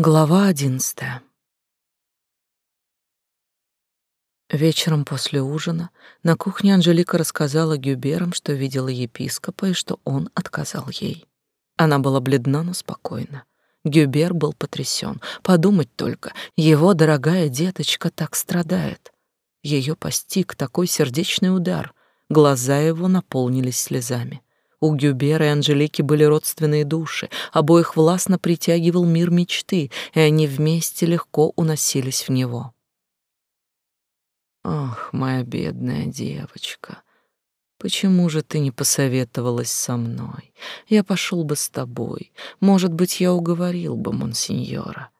Глава одиннадцатая. Вечером после ужина на кухне Анжелика рассказала Гюберам, что видела епископа и что он отказал ей. Она была бледна, но спокойна. Гюбер был потрясен. Подумать только, его дорогая деточка так страдает. Ее постиг такой сердечный удар. Глаза его наполнились слезами. У Гюбера и Анжелики были родственные души, обоих властно притягивал мир мечты, и они вместе легко уносились в него. «Ах, моя бедная девочка, почему же ты не посоветовалась со мной? Я пошел бы с тобой. Может быть, я уговорил бы монсеньора».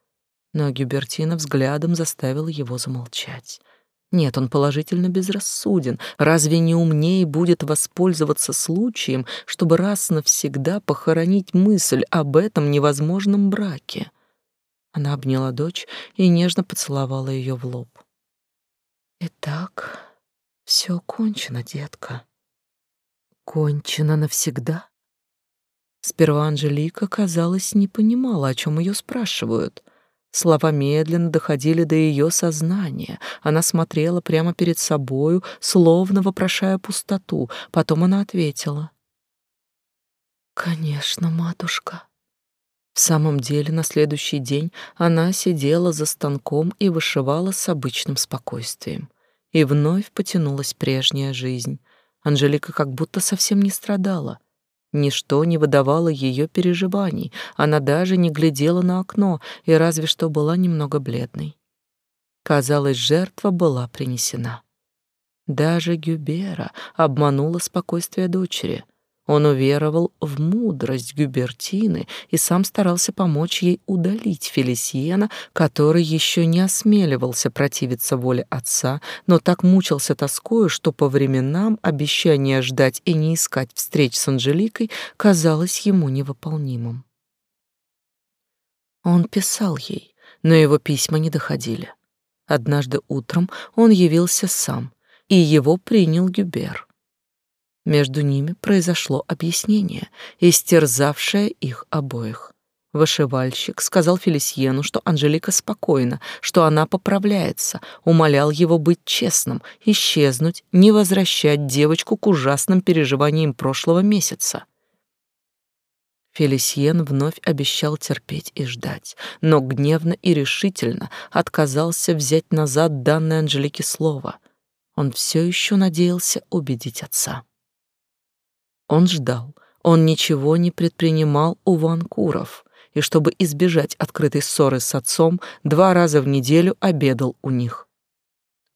Но Гюбертина взглядом заставила его замолчать. Нет, он положительно безрассуден. Разве не умнее будет воспользоваться случаем, чтобы раз навсегда похоронить мысль об этом невозможном браке? Она обняла дочь и нежно поцеловала ее в лоб. Итак, все кончено, детка. Кончено навсегда? Сперва Анжелика, казалось, не понимала, о чем ее спрашивают — Слова медленно доходили до ее сознания. Она смотрела прямо перед собою, словно вопрошая пустоту. Потом она ответила. «Конечно, матушка». В самом деле, на следующий день она сидела за станком и вышивала с обычным спокойствием. И вновь потянулась прежняя жизнь. Анжелика как будто совсем не страдала — Ничто не выдавало ее переживаний, она даже не глядела на окно и разве что была немного бледной. Казалось, жертва была принесена. Даже Гюбера обманула спокойствие дочери — он уверовал в мудрость Гюбертины и сам старался помочь ей удалить Фелисиена, который еще не осмеливался противиться воле отца, но так мучился тоскою, что по временам обещание ждать и не искать встреч с Анжеликой казалось ему невыполнимым. Он писал ей, но его письма не доходили. Однажды утром он явился сам, и его принял Гюбер. Между ними произошло объяснение, истерзавшее их обоих. Вышивальщик сказал Фелисьену, что Анжелика спокойна, что она поправляется, умолял его быть честным, исчезнуть, не возвращать девочку к ужасным переживаниям прошлого месяца. Фелисьен вновь обещал терпеть и ждать, но гневно и решительно отказался взять назад данное Анжелике слово. Он все еще надеялся убедить отца. Он ждал, он ничего не предпринимал у Ванкуров, и чтобы избежать открытой ссоры с отцом, два раза в неделю обедал у них.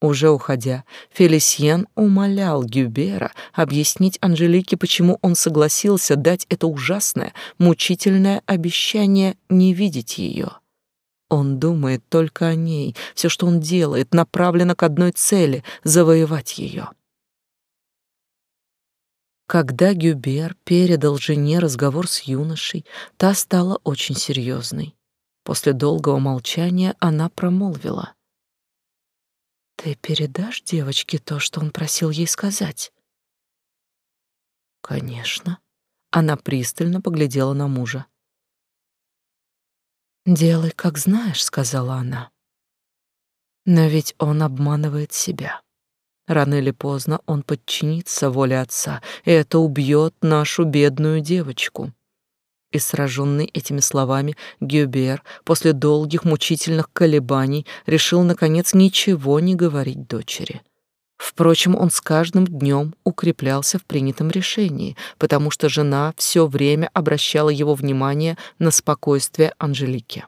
Уже уходя, Фелисьен умолял Гюбера объяснить Анжелике, почему он согласился дать это ужасное, мучительное обещание не видеть ее. Он думает только о ней, все, что он делает, направлено к одной цели — завоевать ее. Когда Гюбер передал жене разговор с юношей, та стала очень серьезной. После долгого молчания она промолвила. «Ты передашь девочке то, что он просил ей сказать?» «Конечно». Она пристально поглядела на мужа. «Делай, как знаешь», — сказала она. «Но ведь он обманывает себя. Рано или поздно он подчинится воле отца, и это убьет нашу бедную девочку. И сраженный этими словами Гюбер после долгих мучительных колебаний решил наконец ничего не говорить дочери. Впрочем, он с каждым днем укреплялся в принятом решении, потому что жена все время обращала его внимание на спокойствие Анжелики.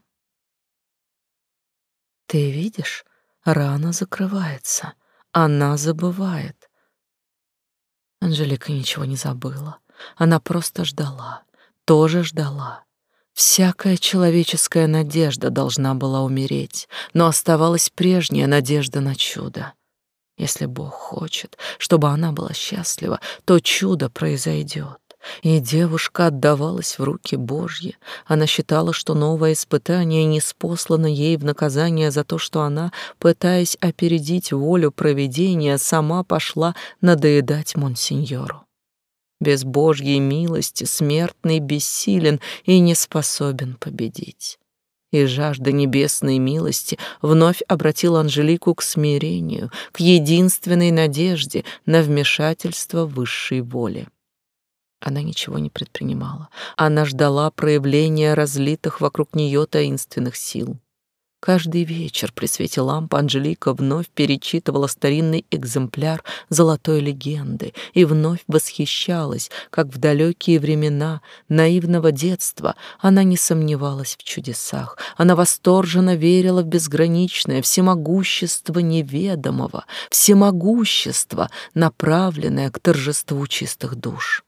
«Ты видишь, рана закрывается», она забывает. Анжелика ничего не забыла. Она просто ждала, тоже ждала. Всякая человеческая надежда должна была умереть, но оставалась прежняя надежда на чудо. Если Бог хочет, чтобы она была счастлива, то чудо произойдет. И девушка отдавалась в руки Божьи. Она считала, что новое испытание не спослано ей в наказание за то, что она, пытаясь опередить волю провидения, сама пошла надоедать монсеньору. Без Божьей милости смертный бессилен и не способен победить. и жажда небесной милости вновь обратила Анжелику к смирению, к единственной надежде на вмешательство высшей воли. Она ничего не предпринимала. Она ждала проявления разлитых вокруг нее таинственных сил. Каждый вечер при свете лампы Анжелика вновь перечитывала старинный экземпляр золотой легенды и вновь восхищалась, как в далекие времена наивного детства она не сомневалась в чудесах. Она восторженно верила в безграничное всемогущество неведомого, всемогущество, направленное к торжеству чистых душ.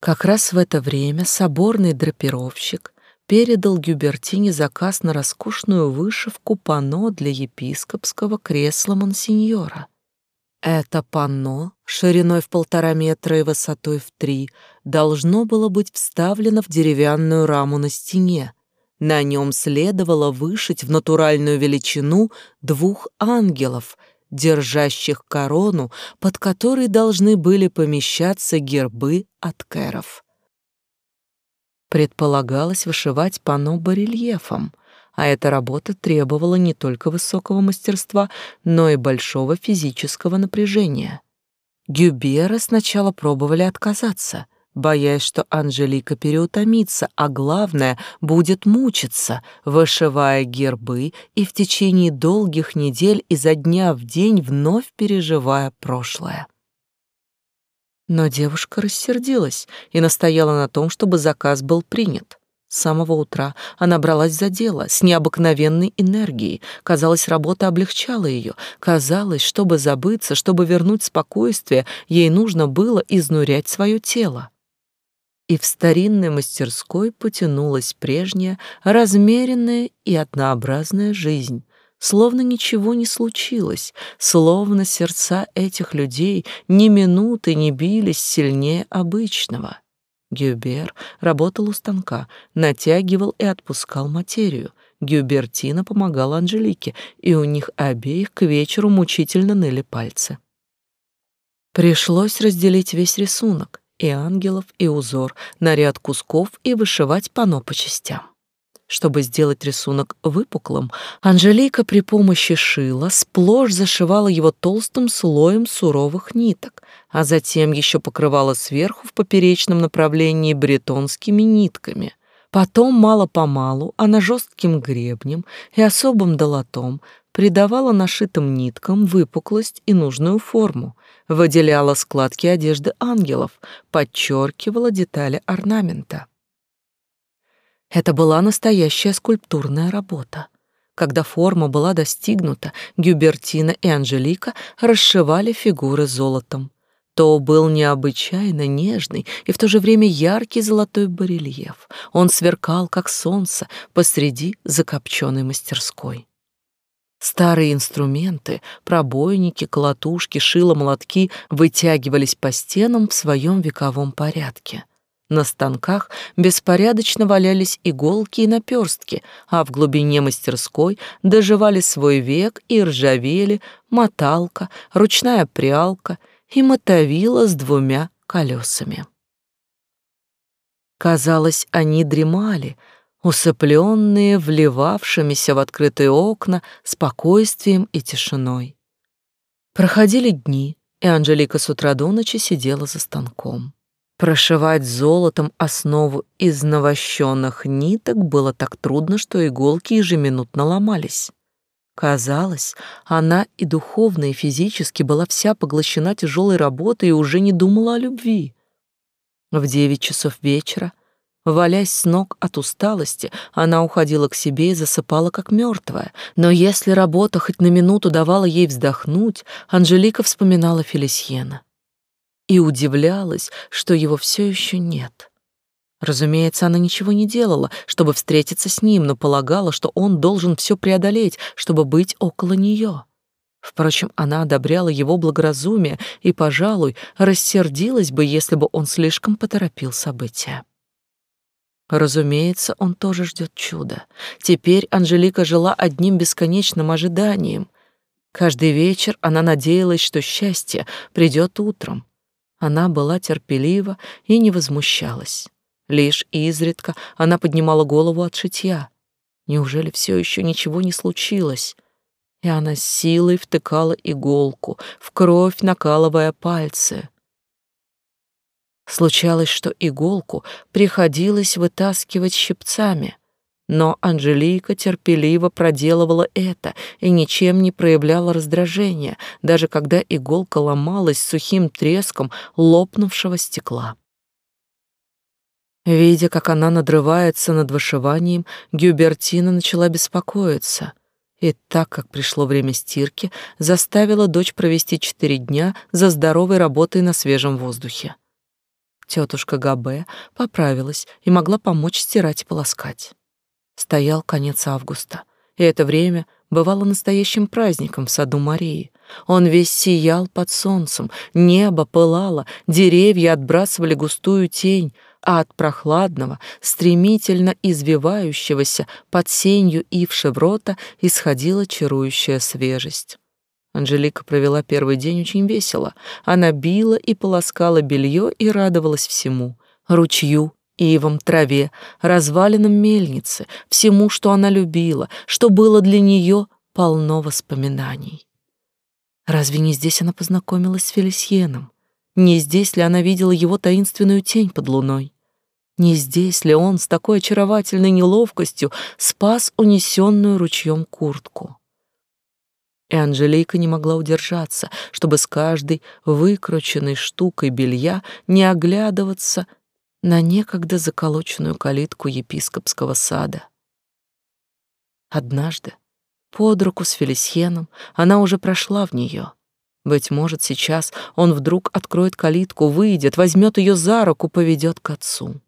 Как раз в это время соборный драпировщик передал Гюбертине заказ на роскошную вышивку панно для епископского кресла монсеньора. Это панно, шириной в полтора метра и высотой в три, должно было быть вставлено в деревянную раму на стене. На нем следовало вышить в натуральную величину двух ангелов, держащих корону, под которой должны были помещаться гербы от кэров. Предполагалось вышивать панно барельефом, а эта работа требовала не только высокого мастерства, но и большого физического напряжения. Гюбера сначала пробовали отказаться, боясь, что Анжелика переутомится, а главное, будет мучиться, вышивая гербы и в течение долгих недель изо дня в день вновь переживая прошлое. Но девушка рассердилась и настояла на том, чтобы заказ был принят. С самого утра она бралась за дело с необыкновенной энергией. Казалось, работа облегчала ее. Казалось, чтобы забыться, чтобы вернуть спокойствие, ей нужно было изнурять свое тело. И в старинной мастерской потянулась прежняя, размеренная и однообразная жизнь, словно ничего не случилось, словно сердца этих людей ни минуты не бились сильнее обычного. Гюбер работал у станка, натягивал и отпускал материю. Гюбертина помогала Анжелике, и у них обеих к вечеру мучительно ныли пальцы. Пришлось разделить весь рисунок, и ангелов, и узор, на ряд кусков и вышивать пано по частям. Чтобы сделать рисунок выпуклым, Анжелика при помощи шила сплошь зашивала его толстым слоем суровых ниток, а затем еще покрывала сверху в поперечном направлении бретонскими нитками. Потом мало-помалу она жестким гребнем и особым долотом придавала нашитым ниткам выпуклость и нужную форму, выделяла складки одежды ангелов, подчеркивала детали орнамента. Это была настоящая скульптурная работа. Когда форма была достигнута, Гюбертина и Анжелика расшивали фигуры золотом. То был необычайно нежный и в то же время яркий золотой барельеф. Он сверкал, как солнце, посреди закопченной мастерской. Старые инструменты, пробойники, колотушки, шило, молотки вытягивались по стенам в своем вековом порядке. На станках беспорядочно валялись иголки и наперстки, а в глубине мастерской доживали свой век и ржавели моталка, ручная прялка и мотовила с двумя колесами. Казалось, они дремали, усыпленные вливавшимися в открытые окна спокойствием и тишиной. Проходили дни, и Анжелика с утра до ночи сидела за станком. Прошивать золотом основу из навощенных ниток было так трудно, что иголки ежеминутно ломались. Казалось, она и духовно, и физически была вся поглощена тяжелой работой и уже не думала о любви. В девять часов вечера, валясь с ног от усталости, она уходила к себе и засыпала как мертвая. Но если работа хоть на минуту давала ей вздохнуть, Анжелика вспоминала Фелисьена и удивлялась, что его все еще нет. Разумеется, она ничего не делала, чтобы встретиться с ним, но полагала, что он должен все преодолеть, чтобы быть около нее. Впрочем, она одобряла его благоразумие и, пожалуй, рассердилась бы, если бы он слишком поторопил события. Разумеется, он тоже ждет чуда. Теперь Анжелика жила одним бесконечным ожиданием. Каждый вечер она надеялась, что счастье придет утром, она была терпелива и не возмущалась. Лишь изредка она поднимала голову от шитья. Неужели все еще ничего не случилось? И она силой втыкала иголку, в кровь накалывая пальцы. Случалось, что иголку приходилось вытаскивать щипцами, но Анжелика терпеливо проделывала это и ничем не проявляла раздражения, даже когда иголка ломалась сухим треском лопнувшего стекла. Видя, как она надрывается над вышиванием, Гюбертина начала беспокоиться. И так как пришло время стирки, заставила дочь провести четыре дня за здоровой работой на свежем воздухе. Тетушка Габе поправилась и могла помочь стирать и полоскать. Стоял конец августа, и это время бывало настоящим праздником в саду Марии. Он весь сиял под солнцем, небо пылало, деревья отбрасывали густую тень, а от прохладного, стремительно извивающегося под сенью ив шеврота исходила чарующая свежесть. Анжелика провела первый день очень весело. Она била и полоскала белье и радовалась всему — ручью, ивам, траве, развалинам мельницы, всему, что она любила, что было для нее полно воспоминаний. Разве не здесь она познакомилась с Фелисьеном? Не здесь ли она видела его таинственную тень под луной? Не здесь ли он с такой очаровательной неловкостью спас унесенную ручьем куртку? И Анжелика не могла удержаться, чтобы с каждой выкрученной штукой белья не оглядываться на некогда заколоченную калитку епископского сада. Однажды, под руку с Фелисьеном, она уже прошла в нее. Быть может, сейчас он вдруг откроет калитку, выйдет, возьмет ее за руку, поведет к отцу.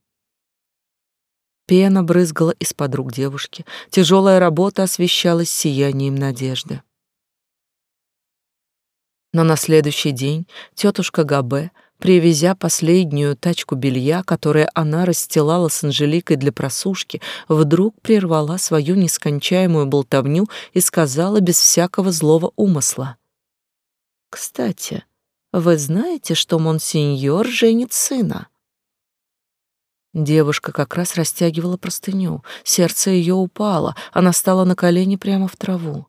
Пена брызгала из-под рук девушки, тяжелая работа освещалась сиянием надежды. Но на следующий день тетушка Габе Привезя последнюю тачку белья, которое она расстилала с Анжеликой для просушки, вдруг прервала свою нескончаемую болтовню и сказала без всякого злого умысла. «Кстати, вы знаете, что монсеньор женит сына?» Девушка как раз растягивала простыню, сердце ее упало, она стала на колени прямо в траву.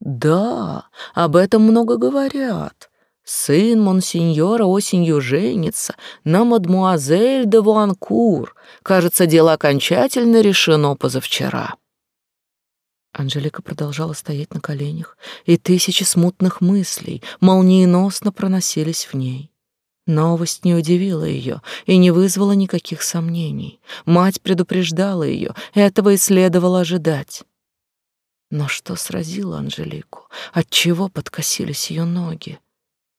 «Да, об этом много говорят. Сын монсеньора осенью женится на мадмуазель де Вуанкур. Кажется, дело окончательно решено позавчера. Анжелика продолжала стоять на коленях, и тысячи смутных мыслей молниеносно проносились в ней. Новость не удивила ее и не вызвала никаких сомнений. Мать предупреждала ее, этого и следовало ожидать. Но что сразило Анжелику? Отчего подкосились ее ноги?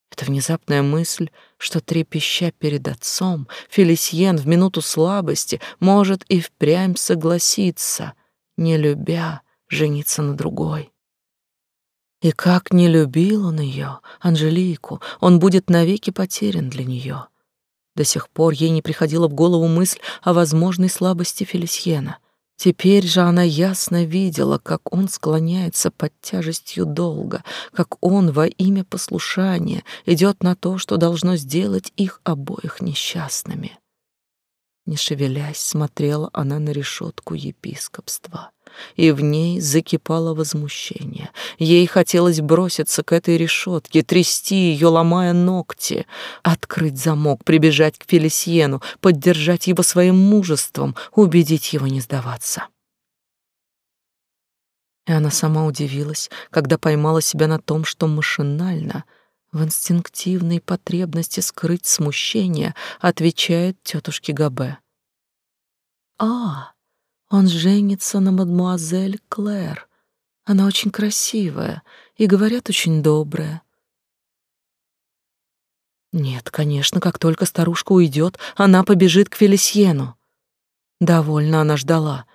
Это внезапная мысль, что, трепеща перед отцом, Фелисьен в минуту слабости может и впрямь согласиться, не любя, жениться на другой. И как не любил он ее, Анжелику, он будет навеки потерян для нее. До сих пор ей не приходила в голову мысль о возможной слабости Фелисьена — Теперь же она ясно видела, как он склоняется под тяжестью долга, как он во имя послушания идет на то, что должно сделать их обоих несчастными. Не шевелясь, смотрела она на решетку епископства и в ней закипало возмущение. Ей хотелось броситься к этой решетке, трясти ее, ломая ногти, открыть замок, прибежать к Фелисьену, поддержать его своим мужеством, убедить его не сдаваться. И она сама удивилась, когда поймала себя на том, что машинально, в инстинктивной потребности скрыть смущение, отвечает тетушке Габе. «А, он женится на мадмуазель Клэр. Она очень красивая и, говорят, очень добрая. Нет, конечно, как только старушка уйдет, она побежит к Фелисьену. Довольно она ждала.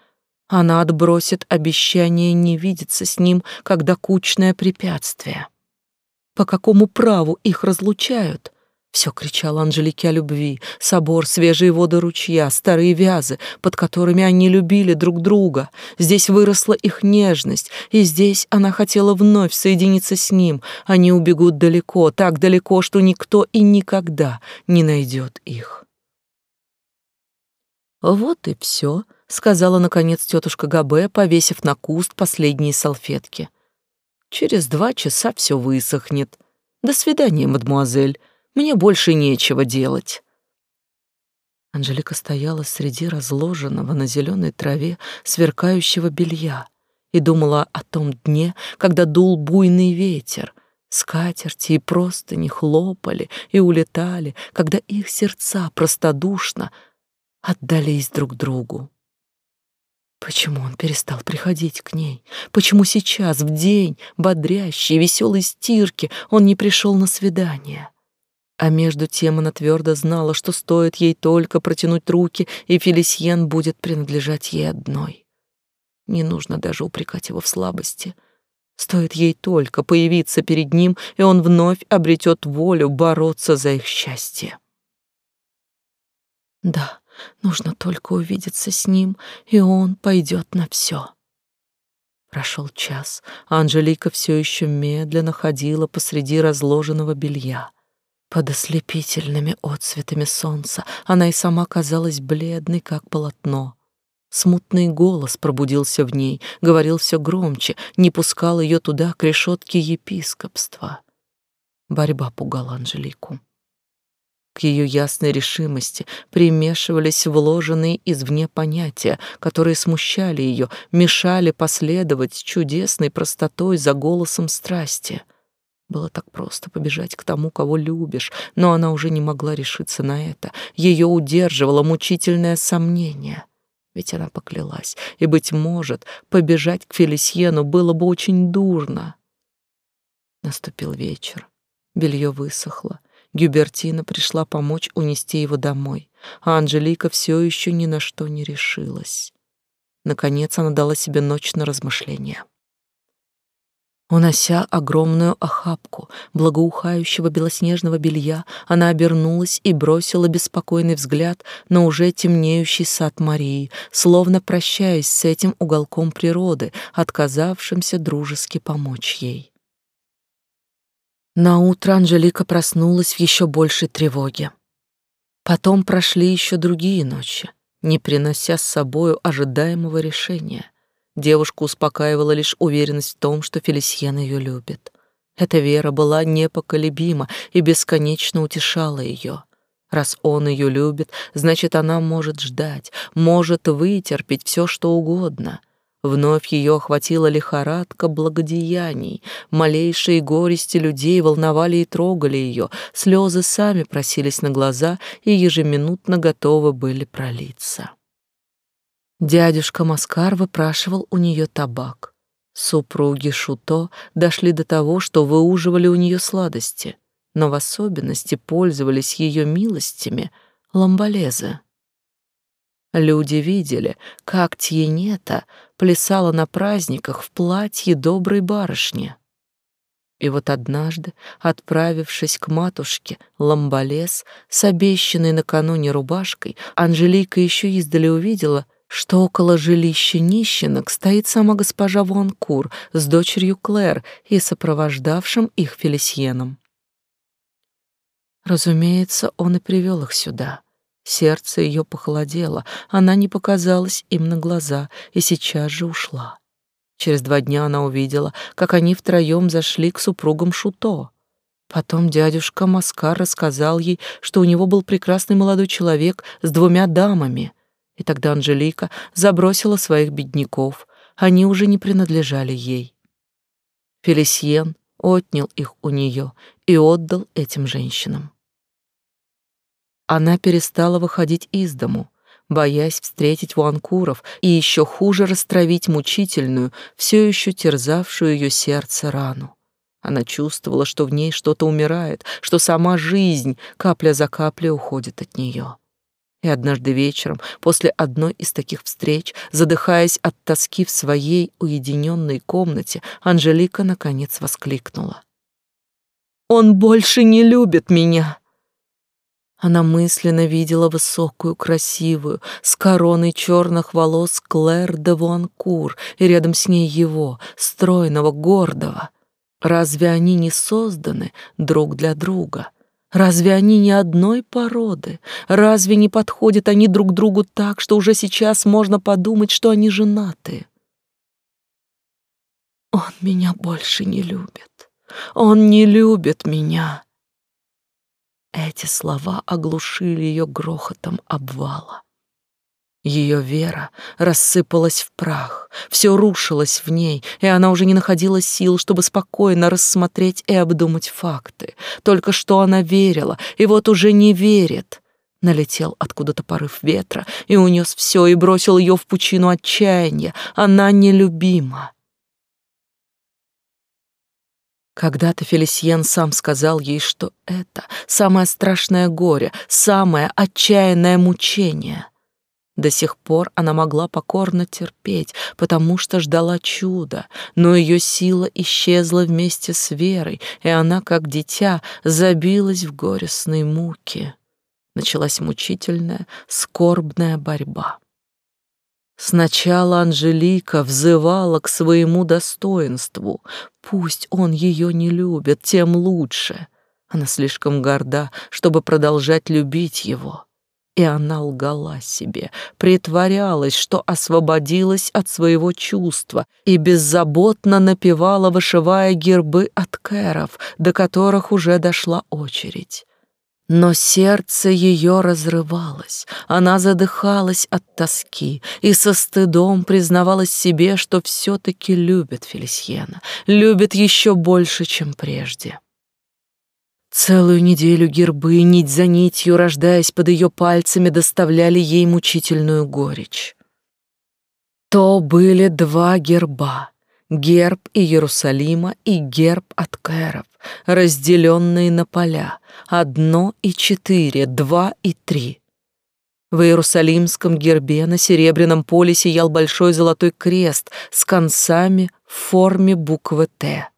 Она отбросит обещание не видеться с ним, как докучное препятствие. По какому праву их разлучают? Все кричало Анжелике о любви. Собор, свежие воды ручья, старые вязы, под которыми они любили друг друга. Здесь выросла их нежность, и здесь она хотела вновь соединиться с ним. Они убегут далеко, так далеко, что никто и никогда не найдет их. Вот и все, сказала наконец тетушка Габе, повесив на куст последние салфетки. Через два часа все высохнет. До свидания, мадмуазель. Мне больше нечего делать. Анжелика стояла среди разложенного на зеленой траве сверкающего белья и думала о том дне, когда дул буйный ветер, скатерти и просто не хлопали и улетали, когда их сердца простодушно отдались друг другу. Почему он перестал приходить к ней? Почему сейчас, в день бодрящей, веселой стирки, он не пришел на свидание? А между тем она твердо знала, что стоит ей только протянуть руки, и Фелисьен будет принадлежать ей одной. Не нужно даже упрекать его в слабости. Стоит ей только появиться перед ним, и он вновь обретет волю бороться за их счастье. Да, нужно только увидеться с ним, и он пойдет на все. Прошел час, а Анжелика все еще медленно ходила посреди разложенного белья — под ослепительными отсветами солнца она и сама казалась бледной, как полотно. Смутный голос пробудился в ней, говорил все громче, не пускал ее туда, к решетке епископства. Борьба пугала Анжелику. К ее ясной решимости примешивались вложенные извне понятия, которые смущали ее, мешали последовать чудесной простотой за голосом страсти. Было так просто побежать к тому, кого любишь, но она уже не могла решиться на это. Ее удерживало мучительное сомнение. Ведь она поклялась, и, быть может, побежать к Фелисьену было бы очень дурно. Наступил вечер. Белье высохло. Гюбертина пришла помочь унести его домой, а Анжелика все еще ни на что не решилась. Наконец она дала себе ночь на размышления. Унося огромную охапку благоухающего белоснежного белья, она обернулась и бросила беспокойный взгляд на уже темнеющий сад Марии, словно прощаясь с этим уголком природы, отказавшимся дружески помочь ей. На утро Анжелика проснулась в еще большей тревоге. Потом прошли еще другие ночи, не принося с собою ожидаемого решения. Девушку успокаивала лишь уверенность в том, что Фелисьен ее любит. Эта вера была непоколебима и бесконечно утешала ее. Раз он ее любит, значит, она может ждать, может вытерпеть все, что угодно. Вновь ее охватила лихорадка благодеяний. Малейшие горести людей волновали и трогали ее. Слезы сами просились на глаза и ежеминутно готовы были пролиться. Дядюшка Маскар выпрашивал у нее табак. Супруги Шуто дошли до того, что выуживали у нее сладости, но в особенности пользовались ее милостями ламбалезы. Люди видели, как Тьенета плясала на праздниках в платье доброй барышни. И вот однажды, отправившись к матушке Ламбалес с обещанной накануне рубашкой, Анжелика еще издали увидела, что около жилища нищенок стоит сама госпожа Вонкур с дочерью Клэр и сопровождавшим их Фелисьеном. Разумеется, он и привел их сюда. Сердце ее похолодело, она не показалась им на глаза и сейчас же ушла. Через два дня она увидела, как они втроем зашли к супругам Шуто. Потом дядюшка Маскар рассказал ей, что у него был прекрасный молодой человек с двумя дамами — и тогда Анжелика забросила своих бедняков, они уже не принадлежали ей. Фелисьен отнял их у нее и отдал этим женщинам. Она перестала выходить из дому, боясь встретить Вуанкуров и еще хуже растравить мучительную, все еще терзавшую ее сердце рану. Она чувствовала, что в ней что-то умирает, что сама жизнь капля за каплей уходит от нее. И однажды вечером, после одной из таких встреч, задыхаясь от тоски в своей уединенной комнате, Анжелика наконец воскликнула. «Он больше не любит меня!» Она мысленно видела высокую, красивую, с короной черных волос Клэр де Вуанкур, и рядом с ней его, стройного, гордого. Разве они не созданы друг для друга? Разве они не одной породы? Разве не подходят они друг другу так, что уже сейчас можно подумать, что они женаты? Он меня больше не любит. Он не любит меня. Эти слова оглушили ее грохотом обвала. Ее вера рассыпалась в прах, все рушилось в ней, и она уже не находила сил, чтобы спокойно рассмотреть и обдумать факты. Только что она верила, и вот уже не верит. Налетел откуда-то порыв ветра и унес все, и бросил ее в пучину отчаяния. Она нелюбима. Когда-то Фелисьен сам сказал ей, что это самое страшное горе, самое отчаянное мучение — до сих пор она могла покорно терпеть, потому что ждала чуда, но ее сила исчезла вместе с верой, и она, как дитя, забилась в горестной муке. Началась мучительная, скорбная борьба. Сначала Анжелика взывала к своему достоинству. Пусть он ее не любит, тем лучше. Она слишком горда, чтобы продолжать любить его. И она лгала себе, притворялась, что освободилась от своего чувства и беззаботно напевала, вышивая гербы от кэров, до которых уже дошла очередь. Но сердце ее разрывалось, она задыхалась от тоски и со стыдом признавалась себе, что все-таки любит Фелисьена, любит еще больше, чем прежде. Целую неделю гербы, нить за нитью, рождаясь под ее пальцами, доставляли ей мучительную горечь. То были два герба — герб Иерусалима и герб от Кэров, разделенные на поля, одно и четыре, два и три. В Иерусалимском гербе на серебряном поле сиял большой золотой крест с концами в форме буквы «Т»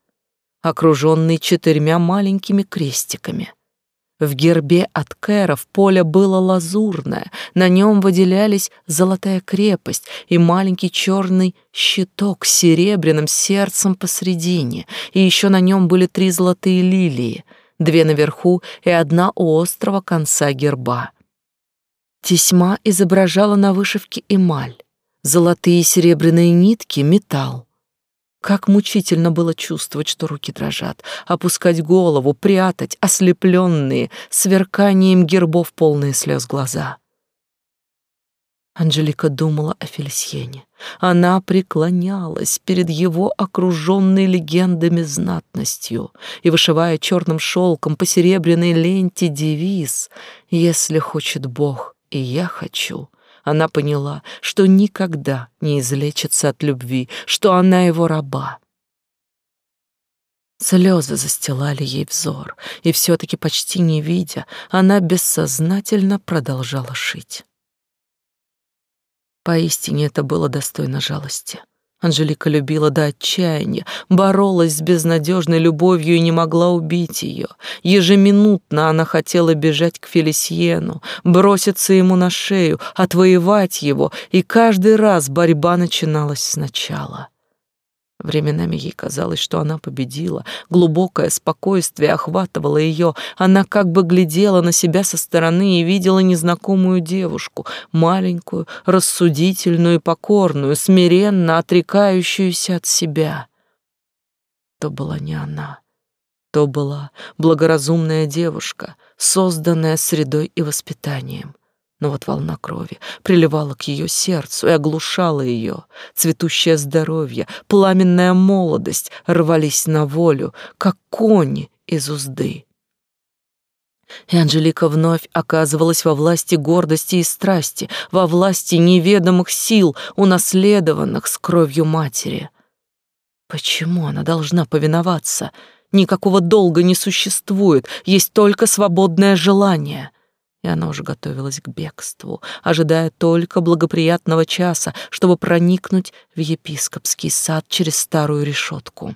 окруженный четырьмя маленькими крестиками. В гербе от Кэров поле было лазурное, на нем выделялись золотая крепость и маленький черный щиток с серебряным сердцем посредине, и еще на нем были три золотые лилии, две наверху и одна у острого конца герба. Тесьма изображала на вышивке эмаль, золотые и серебряные нитки — металл. Как мучительно было чувствовать, что руки дрожат, опускать голову, прятать ослепленные, сверканием гербов полные слез глаза. Анжелика думала о Фелисьене. Она преклонялась перед его окруженной легендами знатностью и, вышивая черным шелком по серебряной ленте девиз «Если хочет Бог, и я хочу», она поняла, что никогда не излечится от любви, что она его раба. Слезы застилали ей взор, и все-таки почти не видя, она бессознательно продолжала шить. Поистине это было достойно жалости. Анжелика любила до отчаяния, боролась с безнадежной любовью и не могла убить ее. Ежеминутно она хотела бежать к Фелисьену, броситься ему на шею, отвоевать его, и каждый раз борьба начиналась сначала. Временами ей казалось, что она победила. Глубокое спокойствие охватывало ее. Она как бы глядела на себя со стороны и видела незнакомую девушку, маленькую, рассудительную и покорную, смиренно отрекающуюся от себя. То была не она. То была благоразумная девушка, созданная средой и воспитанием. Но вот волна крови приливала к ее сердцу и оглушала ее. Цветущее здоровье, пламенная молодость рвались на волю, как кони из узды. И Анжелика вновь оказывалась во власти гордости и страсти, во власти неведомых сил, унаследованных с кровью матери. Почему она должна повиноваться? Никакого долга не существует, есть только свободное желание и она уже готовилась к бегству, ожидая только благоприятного часа, чтобы проникнуть в епископский сад через старую решетку.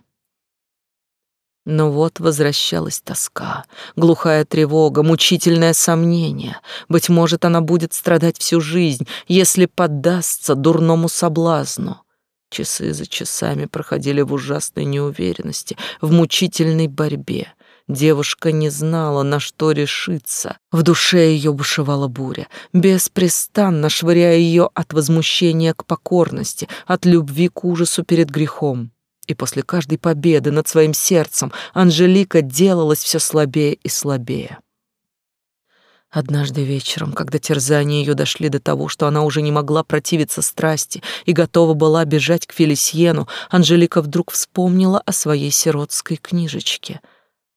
Но вот возвращалась тоска, глухая тревога, мучительное сомнение. Быть может, она будет страдать всю жизнь, если поддастся дурному соблазну. Часы за часами проходили в ужасной неуверенности, в мучительной борьбе. Девушка не знала, на что решиться. В душе ее бушевала буря, беспрестанно швыряя ее от возмущения к покорности, от любви к ужасу перед грехом. И после каждой победы над своим сердцем Анжелика делалась все слабее и слабее. Однажды вечером, когда терзания ее дошли до того, что она уже не могла противиться страсти и готова была бежать к Фелисьену, Анжелика вдруг вспомнила о своей сиротской книжечке.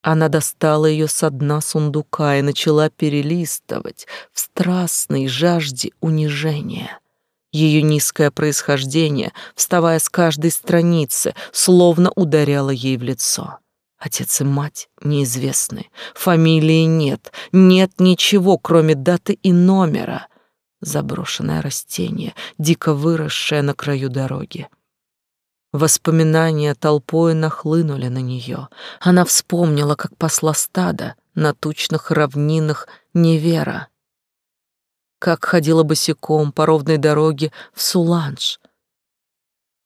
Она достала ее со дна сундука и начала перелистывать в страстной жажде унижения. Ее низкое происхождение, вставая с каждой страницы, словно ударяло ей в лицо. Отец и мать неизвестны, фамилии нет, нет ничего, кроме даты и номера. Заброшенное растение, дико выросшее на краю дороги. Воспоминания толпой нахлынули на нее. Она вспомнила, как посла стада на тучных равнинах Невера, как ходила босиком по ровной дороге в Суланж,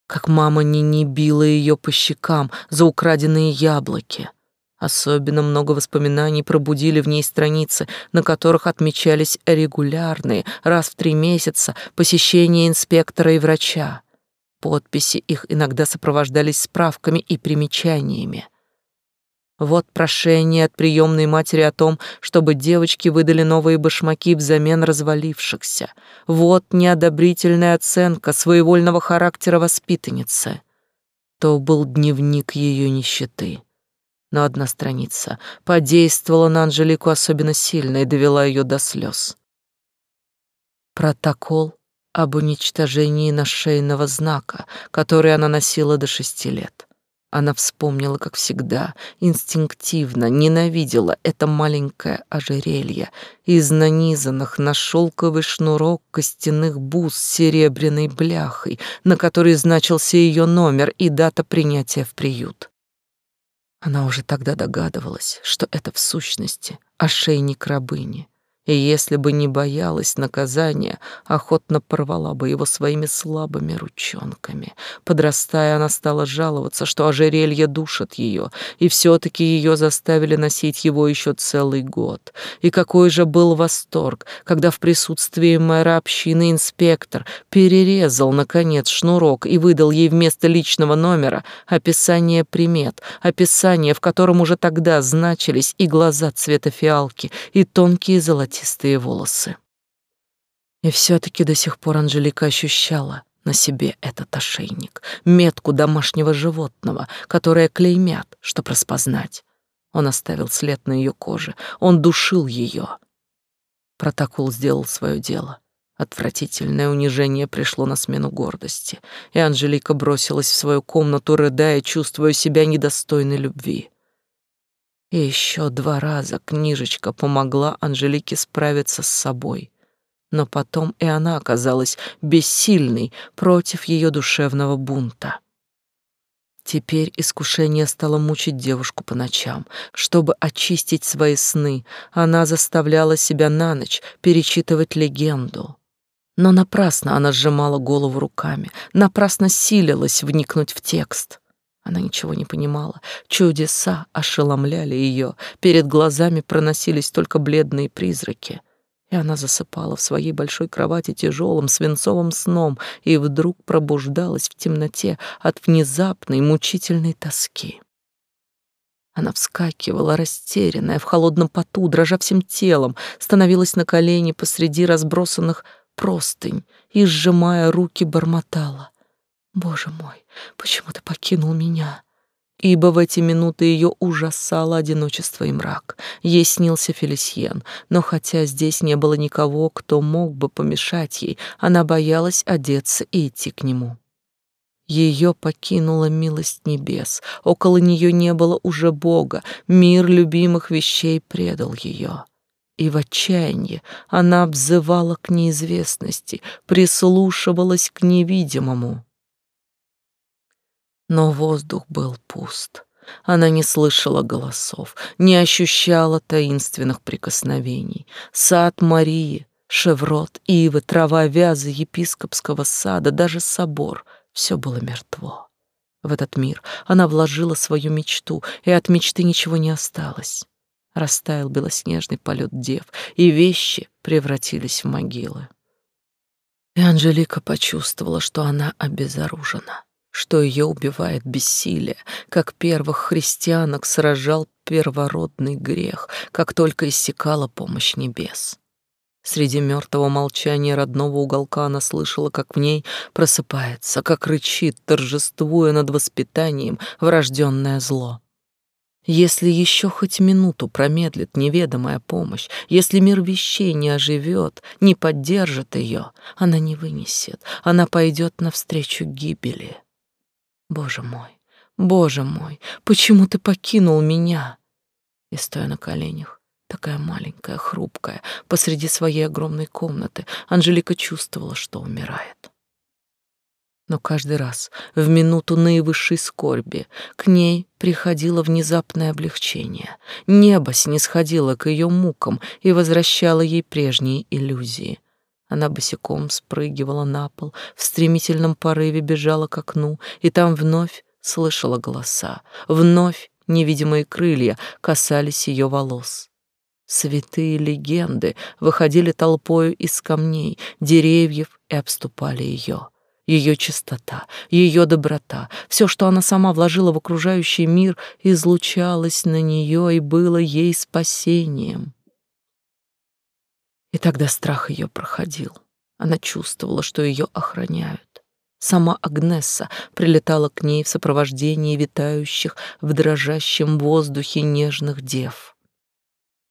как мама Нини била ее по щекам за украденные яблоки. Особенно много воспоминаний пробудили в ней страницы, на которых отмечались регулярные, раз в три месяца, посещения инспектора и врача. Подписи их иногда сопровождались справками и примечаниями. Вот прошение от приемной матери о том, чтобы девочки выдали новые башмаки взамен развалившихся. Вот неодобрительная оценка своевольного характера воспитанницы. То был дневник ее нищеты. Но одна страница подействовала на Анжелику особенно сильно и довела ее до слез. Протокол об уничтожении нашейного знака, который она носила до шести лет. Она вспомнила, как всегда, инстинктивно ненавидела это маленькое ожерелье из нанизанных на шелковый шнурок костяных бус с серебряной бляхой, на которой значился ее номер и дата принятия в приют. Она уже тогда догадывалась, что это в сущности ошейник рабыни, и если бы не боялась наказания, охотно порвала бы его своими слабыми ручонками. Подрастая, она стала жаловаться, что ожерелье душит ее, и все-таки ее заставили носить его еще целый год. И какой же был восторг, когда в присутствии мэра общины инспектор перерезал, наконец, шнурок и выдал ей вместо личного номера описание примет, описание, в котором уже тогда значились и глаза цвета фиалки, и тонкие золотые золотистые волосы. И все-таки до сих пор Анжелика ощущала на себе этот ошейник, метку домашнего животного, которое клеймят, чтоб распознать. Он оставил след на ее коже, он душил ее. Протокол сделал свое дело. Отвратительное унижение пришло на смену гордости, и Анжелика бросилась в свою комнату, рыдая, чувствуя себя недостойной любви. И еще два раза книжечка помогла Анжелике справиться с собой. Но потом и она оказалась бессильной против ее душевного бунта. Теперь искушение стало мучить девушку по ночам. Чтобы очистить свои сны, она заставляла себя на ночь перечитывать легенду. Но напрасно она сжимала голову руками, напрасно силилась вникнуть в текст. Она ничего не понимала. Чудеса ошеломляли ее. Перед глазами проносились только бледные призраки. И она засыпала в своей большой кровати тяжелым свинцовым сном и вдруг пробуждалась в темноте от внезапной мучительной тоски. Она вскакивала, растерянная, в холодном поту, дрожа всем телом, становилась на колени посреди разбросанных простынь и, сжимая руки, бормотала. Боже мой, почему ты покинул меня? Ибо в эти минуты ее ужасало одиночество и мрак. Ей снился Фелисьен, но хотя здесь не было никого, кто мог бы помешать ей, она боялась одеться и идти к нему. Ее покинула милость небес, около нее не было уже Бога, мир любимых вещей предал ее. И в отчаянии она обзывала к неизвестности, прислушивалась к невидимому. Но воздух был пуст. Она не слышала голосов, не ощущала таинственных прикосновений. Сад Марии, шеврот, ивы, трава вязы епископского сада, даже собор — все было мертво. В этот мир она вложила свою мечту, и от мечты ничего не осталось. Растаял белоснежный полет дев, и вещи превратились в могилы. И Анжелика почувствовала, что она обезоружена, что ее убивает бессилие, как первых христианок сражал первородный грех, как только иссякала помощь небес. Среди мертвого молчания родного уголка она слышала, как в ней просыпается, как рычит, торжествуя над воспитанием врожденное зло. Если еще хоть минуту промедлит неведомая помощь, если мир вещей не оживет, не поддержит ее, она не вынесет, она пойдет навстречу гибели. Боже мой, Боже мой, почему ты покинул меня? И стоя на коленях, Такая маленькая, хрупкая, посреди своей огромной комнаты, Анжелика чувствовала, что умирает. Но каждый раз, в минуту наивысшей скорби, к ней приходило внезапное облегчение. Небо снисходило к ее мукам и возвращало ей прежние иллюзии. Она босиком спрыгивала на пол, в стремительном порыве бежала к окну, и там вновь слышала голоса, вновь невидимые крылья касались ее волос. Святые легенды выходили толпою из камней, деревьев и обступали ее. Ее чистота, ее доброта, все, что она сама вложила в окружающий мир, излучалось на нее и было ей спасением. И тогда страх ее проходил. Она чувствовала, что ее охраняют. Сама Агнесса прилетала к ней в сопровождении витающих в дрожащем воздухе нежных дев.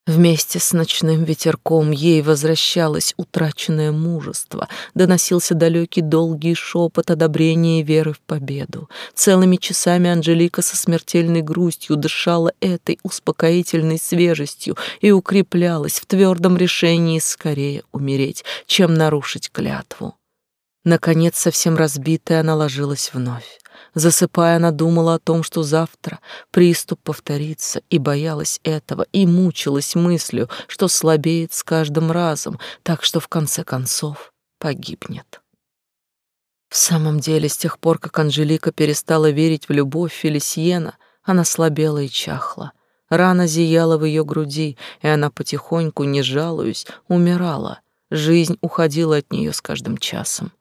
Вместе с ночным ветерком ей возвращалось утраченное мужество, доносился далекий долгий шепот одобрения и веры в победу. Целыми часами Анжелика со смертельной грустью дышала этой успокоительной свежестью и укреплялась в твердом решении скорее умереть, чем нарушить клятву. Наконец, совсем разбитая, она ложилась вновь. Засыпая, она думала о том, что завтра приступ повторится, и боялась этого, и мучилась мыслью, что слабеет с каждым разом, так что в конце концов погибнет. В самом деле, с тех пор, как Анжелика перестала верить в любовь Фелисиена, она слабела и чахла. Рана зияла в ее груди, и она потихоньку, не жалуясь, умирала. Жизнь уходила от нее с каждым часом.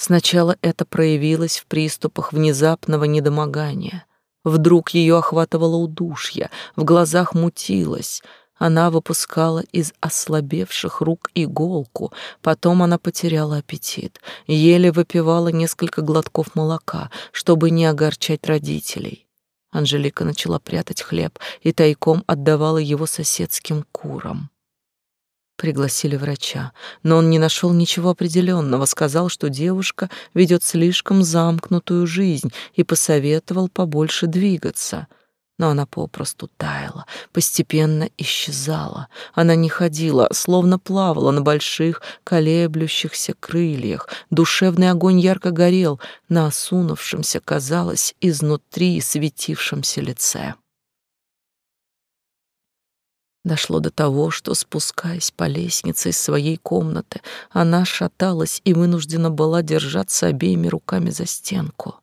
Сначала это проявилось в приступах внезапного недомогания. Вдруг ее охватывало удушье, в глазах мутилось. Она выпускала из ослабевших рук иголку, потом она потеряла аппетит, еле выпивала несколько глотков молока, чтобы не огорчать родителей. Анжелика начала прятать хлеб и тайком отдавала его соседским курам. Пригласили врача, но он не нашел ничего определенного, сказал, что девушка ведет слишком замкнутую жизнь и посоветовал побольше двигаться. Но она попросту таяла, постепенно исчезала. Она не ходила, словно плавала на больших колеблющихся крыльях. Душевный огонь ярко горел на осунувшемся, казалось, изнутри светившемся лице. Дошло до того, что, спускаясь по лестнице из своей комнаты, она шаталась и вынуждена была держаться обеими руками за стенку.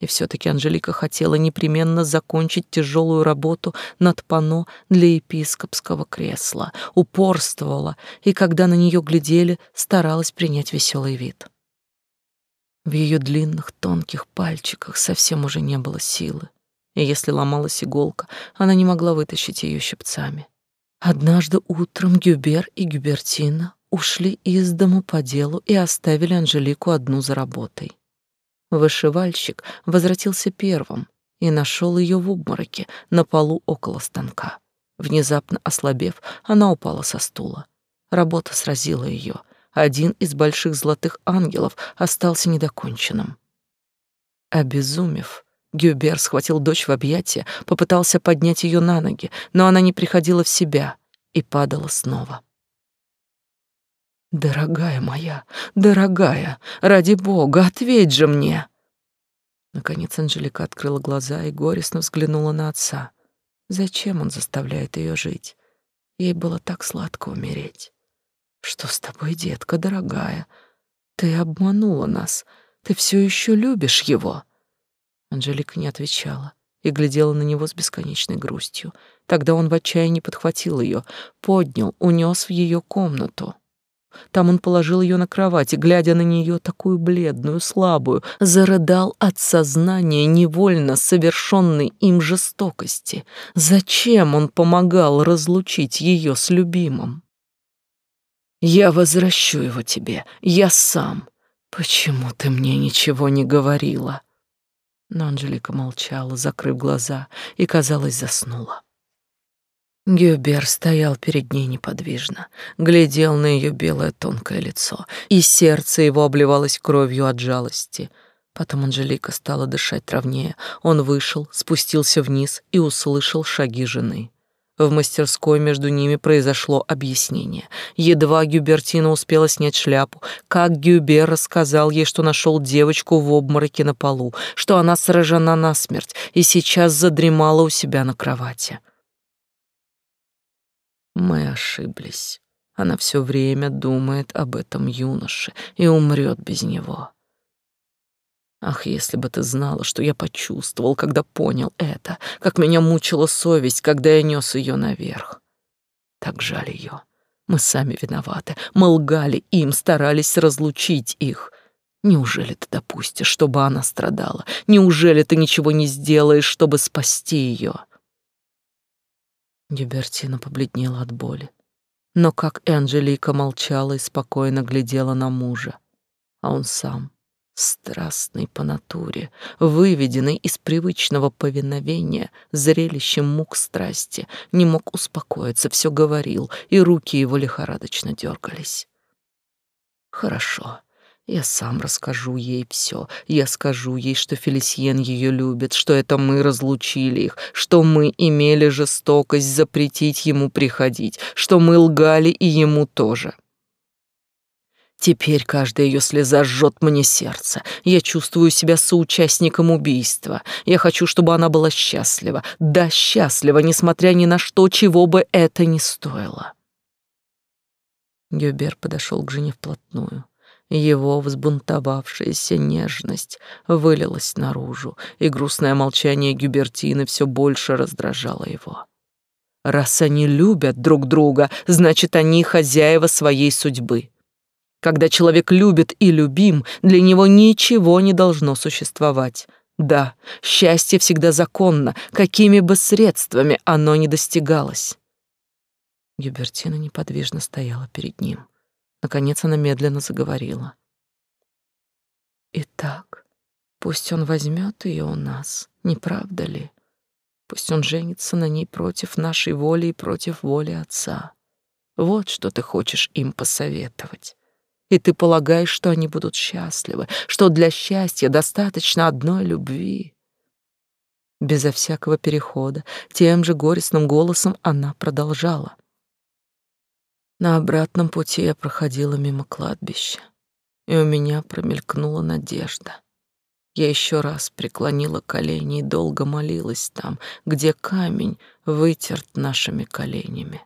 И все-таки Анжелика хотела непременно закончить тяжелую работу над пано для епископского кресла, упорствовала, и когда на нее глядели, старалась принять веселый вид. В ее длинных тонких пальчиках совсем уже не было силы, и если ломалась иголка, она не могла вытащить ее щипцами. Однажды утром Гюбер и Гюбертина ушли из дому по делу и оставили Анжелику одну за работой. Вышивальщик возвратился первым и нашел ее в обмороке на полу около станка. Внезапно ослабев, она упала со стула. Работа сразила ее. Один из больших золотых ангелов остался недоконченным. Обезумев, Гюбер схватил дочь в объятия, попытался поднять ее на ноги, но она не приходила в себя и падала снова. «Дорогая моя, дорогая, ради бога, ответь же мне!» Наконец Анжелика открыла глаза и горестно взглянула на отца. Зачем он заставляет ее жить? Ей было так сладко умереть. «Что с тобой, детка, дорогая? Ты обманула нас. Ты все еще любишь его?» Анжелика не отвечала и глядела на него с бесконечной грустью. Тогда он в отчаянии подхватил ее, поднял, унес в ее комнату. Там он положил ее на кровать и, глядя на нее такую бледную, слабую, зарыдал от сознания невольно совершенной им жестокости. Зачем он помогал разлучить ее с любимым? «Я возвращу его тебе, я сам. Почему ты мне ничего не говорила?» Но Анжелика молчала, закрыв глаза, и, казалось, заснула. Гюбер стоял перед ней неподвижно, глядел на ее белое тонкое лицо, и сердце его обливалось кровью от жалости. Потом Анжелика стала дышать ровнее. Он вышел, спустился вниз и услышал шаги жены. В мастерской между ними произошло объяснение. Едва Гюбертина успела снять шляпу, как Гюбер рассказал ей, что нашел девочку в обмороке на полу, что она сражена насмерть и сейчас задремала у себя на кровати. Мы ошиблись. Она все время думает об этом юноше и умрет без него. Ах, если бы ты знала, что я почувствовал, когда понял это, как меня мучила совесть, когда я нес ее наверх. Так жаль ее. Мы сами виноваты. Мы лгали им, старались разлучить их. Неужели ты допустишь, чтобы она страдала? Неужели ты ничего не сделаешь, чтобы спасти ее? Гюбертина побледнела от боли. Но как Анжелика молчала и спокойно глядела на мужа, а он сам, страстный по натуре, выведенный из привычного повиновения зрелищем мук страсти, не мог успокоиться, все говорил, и руки его лихорадочно дергались. «Хорошо, я сам расскажу ей все. Я скажу ей, что Фелисьен ее любит, что это мы разлучили их, что мы имели жестокость запретить ему приходить, что мы лгали и ему тоже. Теперь каждая ее слеза жжет мне сердце. Я чувствую себя соучастником убийства. Я хочу, чтобы она была счастлива. Да, счастлива, несмотря ни на что, чего бы это ни стоило. Гюбер подошел к жене вплотную. Его взбунтовавшаяся нежность вылилась наружу, и грустное молчание Гюбертины все больше раздражало его. Раз они любят друг друга, значит, они хозяева своей судьбы. Когда человек любит и любим, для него ничего не должно существовать. Да, счастье всегда законно, какими бы средствами оно ни достигалось. Гюбертина неподвижно стояла перед ним. Наконец она медленно заговорила. «Итак, пусть он возьмет ее у нас, не правда ли? Пусть он женится на ней против нашей воли и против воли отца. Вот что ты хочешь им посоветовать. И ты полагаешь, что они будут счастливы, что для счастья достаточно одной любви». Безо всякого перехода, тем же горестным голосом она продолжала. На обратном пути я проходила мимо кладбища, и у меня промелькнула надежда. Я еще раз преклонила колени и долго молилась там, где камень вытерт нашими коленями.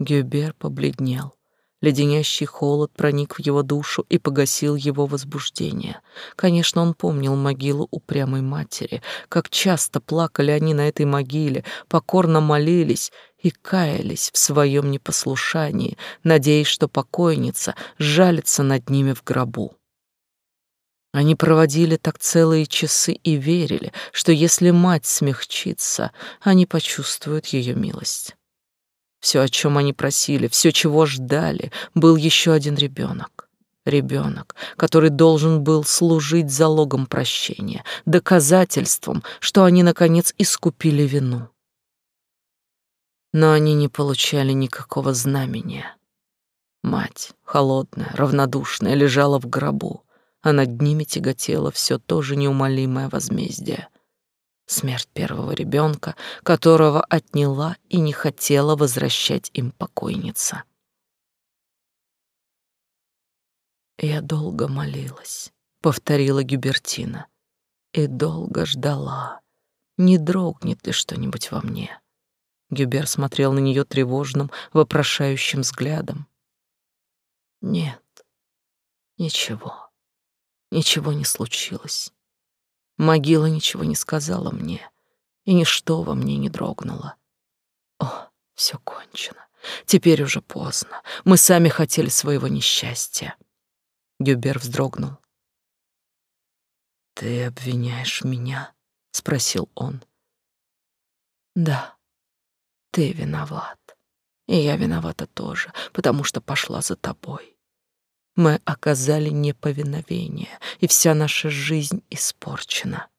Гюбер побледнел. Леденящий холод проник в его душу и погасил его возбуждение. Конечно, он помнил могилу упрямой матери, как часто плакали они на этой могиле, покорно молились и каялись в своем непослушании, надеясь, что покойница жалится над ними в гробу. Они проводили так целые часы и верили, что если мать смягчится, они почувствуют ее милость. Все, о чем они просили, все, чего ждали, был еще один ребенок. Ребенок, который должен был служить залогом прощения, доказательством, что они, наконец, искупили вину. Но они не получали никакого знамения. Мать, холодная, равнодушная, лежала в гробу, а над ними тяготело все то же неумолимое возмездие — Смерть первого ребенка, которого отняла и не хотела возвращать им покойница. «Я долго молилась», — повторила Гюбертина, — «и долго ждала, не дрогнет ли что-нибудь во мне». Гюбер смотрел на нее тревожным, вопрошающим взглядом. «Нет, ничего, ничего не случилось. Могила ничего не сказала мне, и ничто во мне не дрогнуло. О, все кончено. Теперь уже поздно. Мы сами хотели своего несчастья. Гюбер вздрогнул. Ты обвиняешь меня? спросил он. Да. Ты виноват. И я виновата тоже, потому что пошла за тобой. Мы оказали неповиновение, и вся наша жизнь испорчена.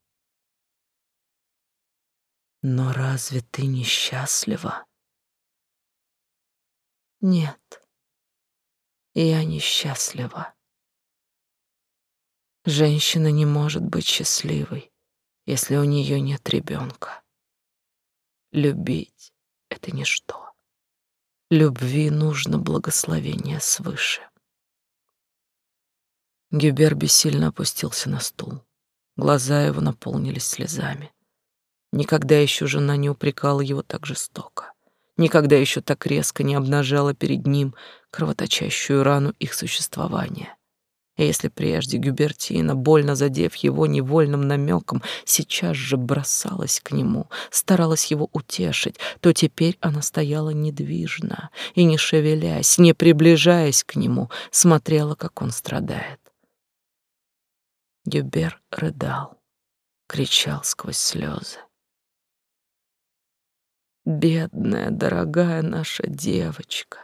Но разве ты несчастлива? Нет, я несчастлива. Женщина не может быть счастливой, если у нее нет ребенка. Любить — это ничто. Любви нужно благословение свыше. Гюбер бессильно опустился на стул. Глаза его наполнились слезами. Никогда еще жена не упрекала его так жестоко. Никогда еще так резко не обнажала перед ним кровоточащую рану их существования. И если прежде Гюбертина, больно задев его невольным намеком, сейчас же бросалась к нему, старалась его утешить, то теперь она стояла недвижно и, не шевелясь, не приближаясь к нему, смотрела, как он страдает. Гюбер рыдал, кричал сквозь слезы. Бедная, дорогая наша девочка.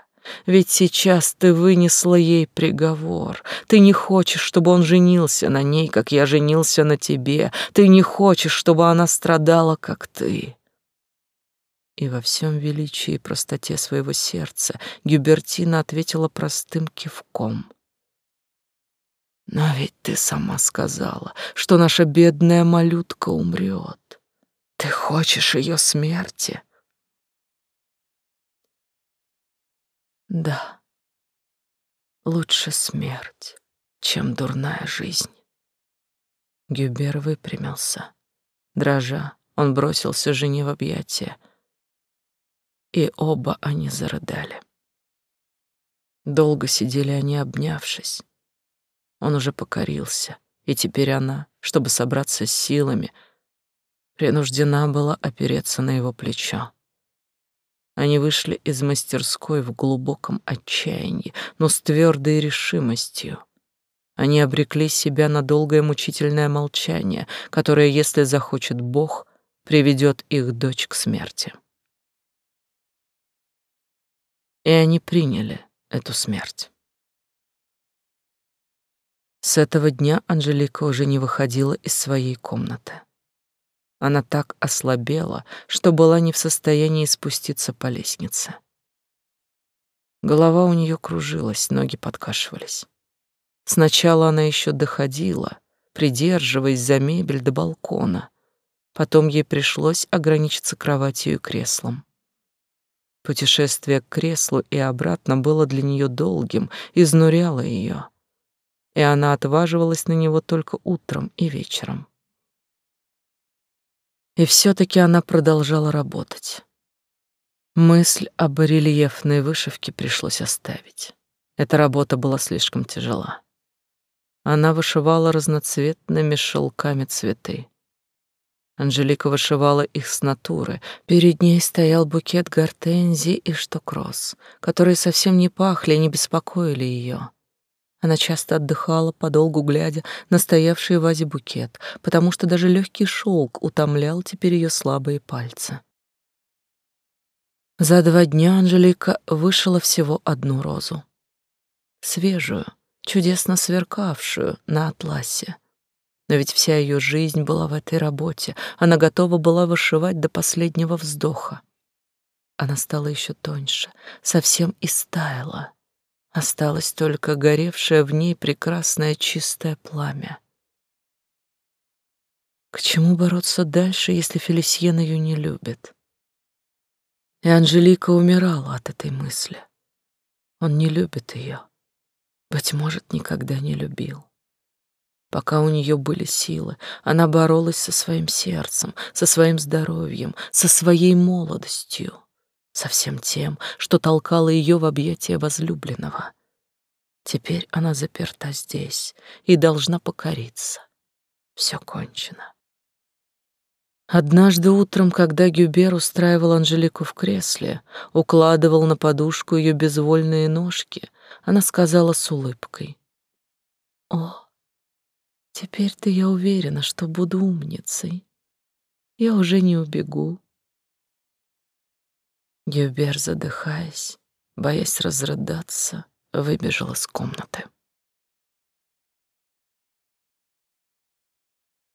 Ведь сейчас ты вынесла ей приговор. Ты не хочешь, чтобы он женился на ней, как я женился на тебе. Ты не хочешь, чтобы она страдала, как ты. И во всем величии и простоте своего сердца Гюбертина ответила простым кивком. Но ведь ты сама сказала, что наша бедная малютка умрет. Ты хочешь ее смерти? Да, лучше смерть, чем дурная жизнь. Гюбер выпрямился. Дрожа, он бросился жене в объятия, и оба они зарыдали. Долго сидели они, обнявшись. Он уже покорился, и теперь она, чтобы собраться с силами, принуждена была опереться на его плечо. Они вышли из мастерской в глубоком отчаянии, но с твердой решимостью. Они обрекли себя на долгое мучительное молчание, которое, если захочет Бог, приведет их дочь к смерти. И они приняли эту смерть. С этого дня Анжелика уже не выходила из своей комнаты. Она так ослабела, что была не в состоянии спуститься по лестнице. Голова у нее кружилась, ноги подкашивались. Сначала она еще доходила, придерживаясь за мебель до балкона. Потом ей пришлось ограничиться кроватью и креслом. Путешествие к креслу и обратно было для нее долгим, изнуряло ее, и она отваживалась на него только утром и вечером. И все-таки она продолжала работать. Мысль об рельефной вышивке пришлось оставить. Эта работа была слишком тяжела. Она вышивала разноцветными шелками цветы. Анжелика вышивала их с натуры. Перед ней стоял букет гортензий и штокроз, которые совсем не пахли и не беспокоили ее. Она часто отдыхала, подолгу глядя на стоявший в вазе букет, потому что даже легкий шелк утомлял теперь ее слабые пальцы. За два дня Анжелика вышила всего одну розу. Свежую, чудесно сверкавшую на атласе. Но ведь вся ее жизнь была в этой работе. Она готова была вышивать до последнего вздоха. Она стала еще тоньше, совсем истаяла. Осталось только горевшее в ней прекрасное чистое пламя. К чему бороться дальше, если Фелисьен ее не любит? И Анжелика умирала от этой мысли. Он не любит ее. Быть может, никогда не любил. Пока у нее были силы, она боролась со своим сердцем, со своим здоровьем, со своей молодостью со всем тем, что толкало ее в объятия возлюбленного. Теперь она заперта здесь и должна покориться. Все кончено. Однажды утром, когда Гюбер устраивал Анжелику в кресле, укладывал на подушку ее безвольные ножки, она сказала с улыбкой. «О, теперь-то я уверена, что буду умницей. Я уже не убегу». Гюбер, задыхаясь, боясь разрыдаться, выбежал из комнаты.